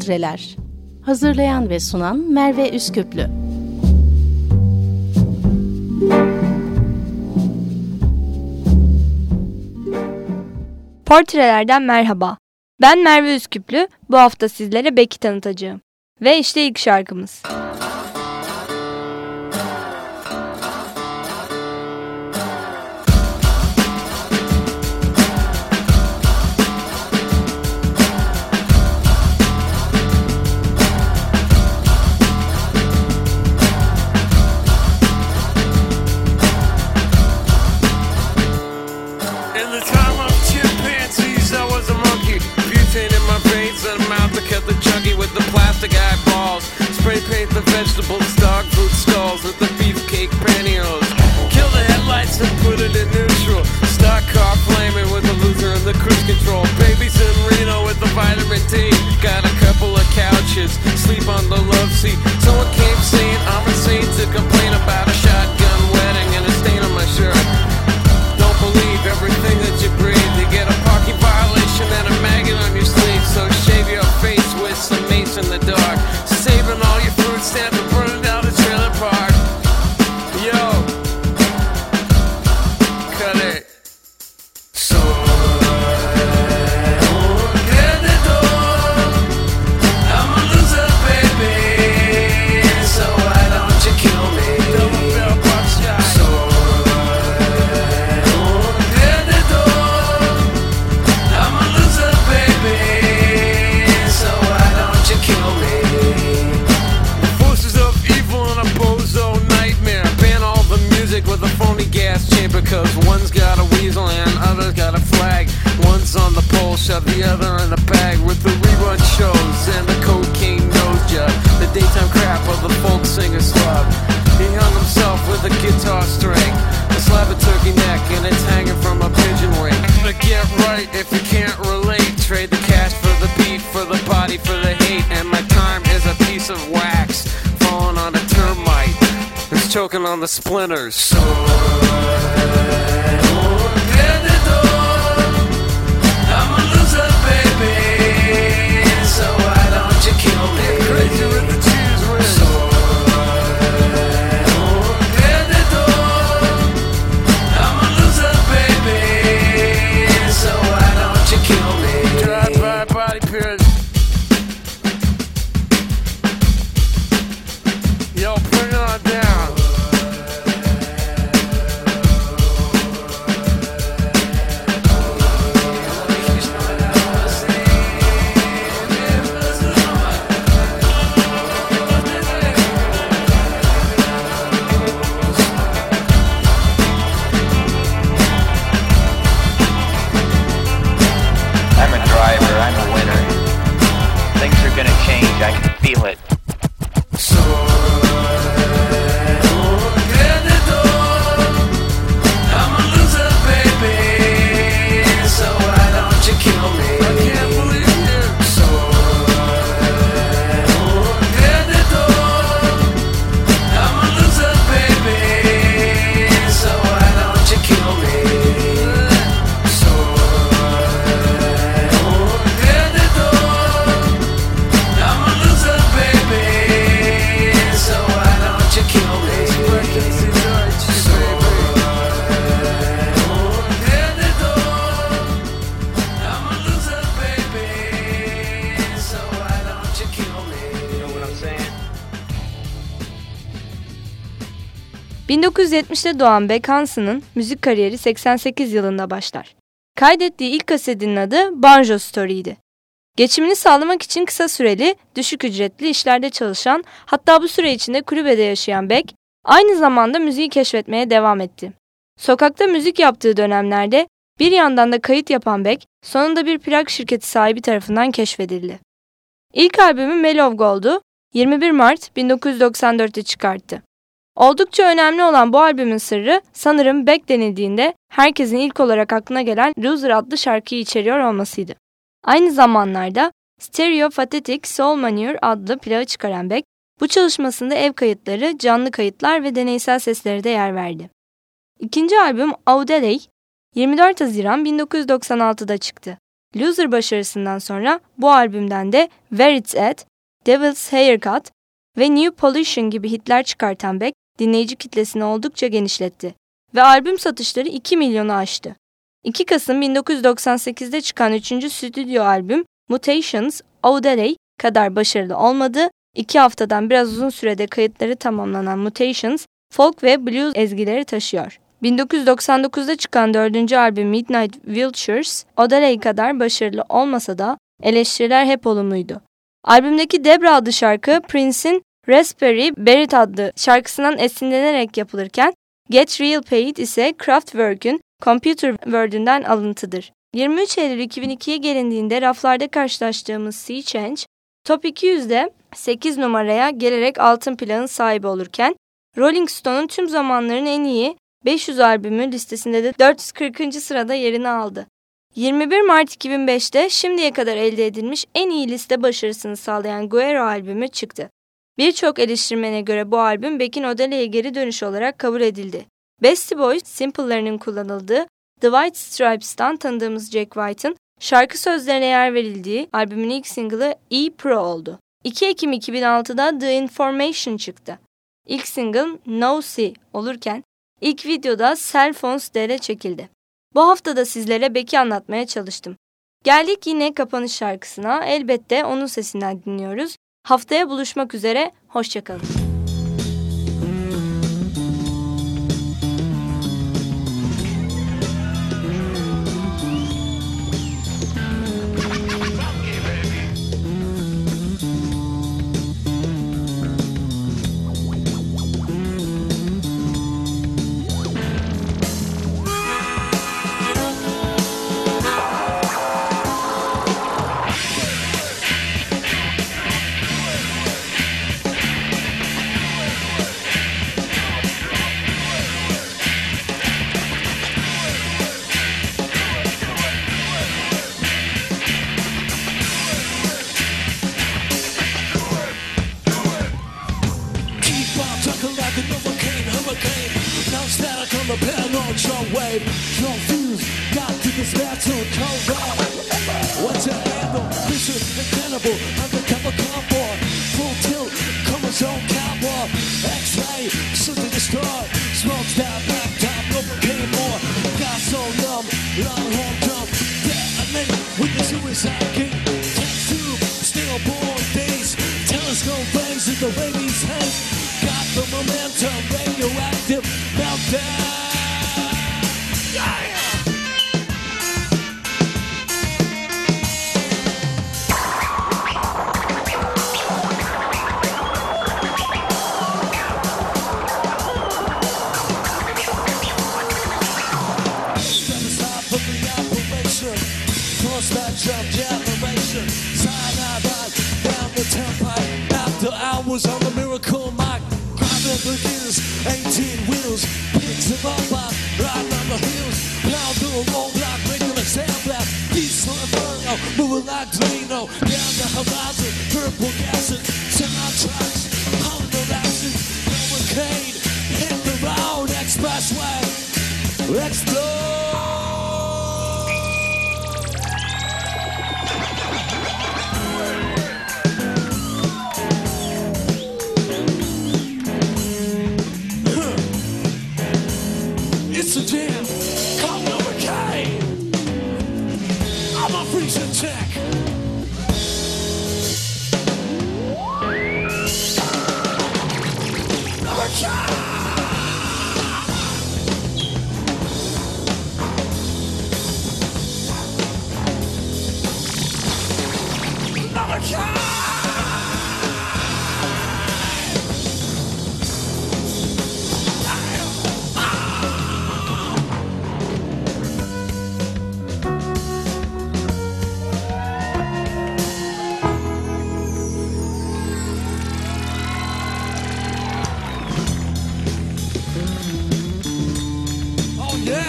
Portreler Hazırlayan ve sunan Merve Üsküplü Portrelerden merhaba. Ben Merve Üsküplü, bu hafta sizlere Beck'i tanıtacağım. Ve işte ilk şarkımız. and put it in neutral. Stock car flaming with a loser in the cruise control. Babies in Reno with the vitamin D. Got a couple of couches, sleep on the love seat. Someone came saying I'm insane to complain about Cause one's got a weasel and other's got a flag. One's on the pole, shove the other in the bag. With the rerun shows and the cocaine nose job. The daytime crap of the folk singer's club. He hung himself with a guitar string. Choking on the splinters. ...1970'te doğan Beck Hansen'ın müzik kariyeri 88 yılında başlar. Kaydettiği ilk kasetinin adı Banjo Story'ydi. Geçimini sağlamak için kısa süreli, düşük ücretli işlerde çalışan, hatta bu süre içinde kulübede yaşayan Beck, aynı zamanda müziği keşfetmeye devam etti. Sokakta müzik yaptığı dönemlerde bir yandan da kayıt yapan Beck, sonunda bir plak şirketi sahibi tarafından keşfedildi. İlk albümü Mellow Gold'u 21 Mart 1994'te çıkarttı. Oldukça önemli olan bu albümün sırrı sanırım Beck denildiğinde herkesin ilk olarak aklına gelen Loser adlı şarkıyı içeriyor olmasıydı. Aynı zamanlarda Stereo Pathetic Soul Manure adlı plağı çıkaran Beck, bu çalışmasında ev kayıtları, canlı kayıtlar ve deneysel sesleri de yer verdi. İkinci albüm Audeley 24 Haziran 1996'da çıktı. Loser başarısından sonra bu albümden de Where It's At, Devil's Haircut ve New Pollution gibi hitler çıkartan Beck dinleyici kitlesini oldukça genişletti ve albüm satışları 2 milyonu aştı. 2 Kasım 1998'de çıkan 3. stüdyo albüm Mutations, Audeley kadar başarılı olmadı. 2 haftadan biraz uzun sürede kayıtları tamamlanan Mutations, folk ve blues ezgileri taşıyor. 1999'da çıkan dördüncü albüm Midnight Vultures, Audeley kadar başarılı olmasa da eleştiriler hep olumluydu. Albümdeki Debra adlı şarkı Prince'in Raspberry Beret adlı şarkısından esinlenerek yapılırken Get Real Paid ise Kraftwerk'ün Computer Word'ünden alıntıdır. 23 Eylül 2002'ye gelindiğinde raflarda karşılaştığımız Sea Change, Top 200'de 8 numaraya gelerek altın planın sahibi olurken, Rolling Stone'un tüm zamanların en iyi 500 albümü listesinde de 440. sırada yerini aldı. 21 Mart 2005'te şimdiye kadar elde edilmiş en iyi liste başarısını sağlayan Guerra albümü çıktı. Birçok eleştirmene göre bu albüm Beck'in Odela'ya geri dönüş olarak kabul edildi. Beastie Boys, Simple'larının kullanıldığı The White Stripes'tan tanıdığımız Jack White'ın şarkı sözlerine yer verildiği albümün ilk single'ı E Pro oldu. 2 Ekim 2006'da The Information çıktı. İlk single No See olurken ilk videoda Cell Phones dere çekildi. Bu hafta da sizlere Beck'i anlatmaya çalıştım. Geldik yine kapanış şarkısına. Elbette onun sesinden dinliyoruz. Haftaya buluşmak üzere, hoşçakalın. Static on the paranormal wave Confused, got to dismantle Cold rock What's your handle? Mission incredible. Undercover cowboy Full tilt, chromosome cowboy. X-ray, something destroyed Smokes down back no pain more. Got so numb, long haul dump Detonate with the suicide king. Tattoo, still born days. Telescope bangs in the baby's head Got the momentum, radioactive was on the miracle mark. Grabbing the gears, 18 wheels,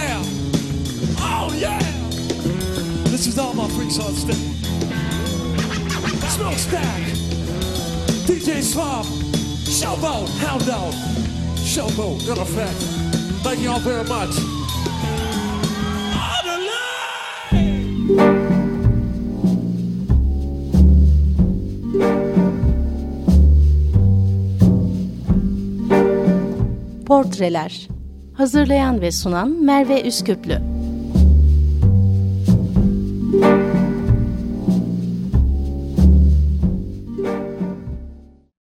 yeah! Oh, yeah! This is all my freaks on stage. Smokestack! DJ Swab! Showboat! Hound Dog! Showboat, in effect. Thank you all very much. Portreler Hazırlayan ve sunan Merve Üsküplü